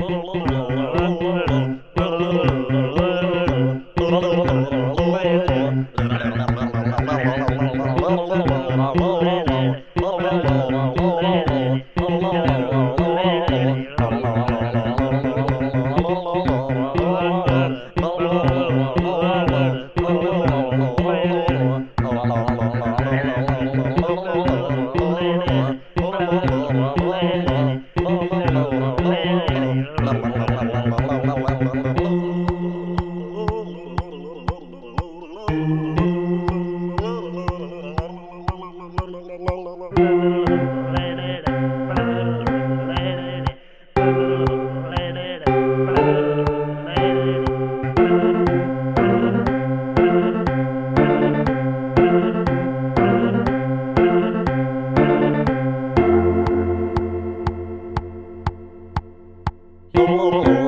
Wow, wow, wow. Yollara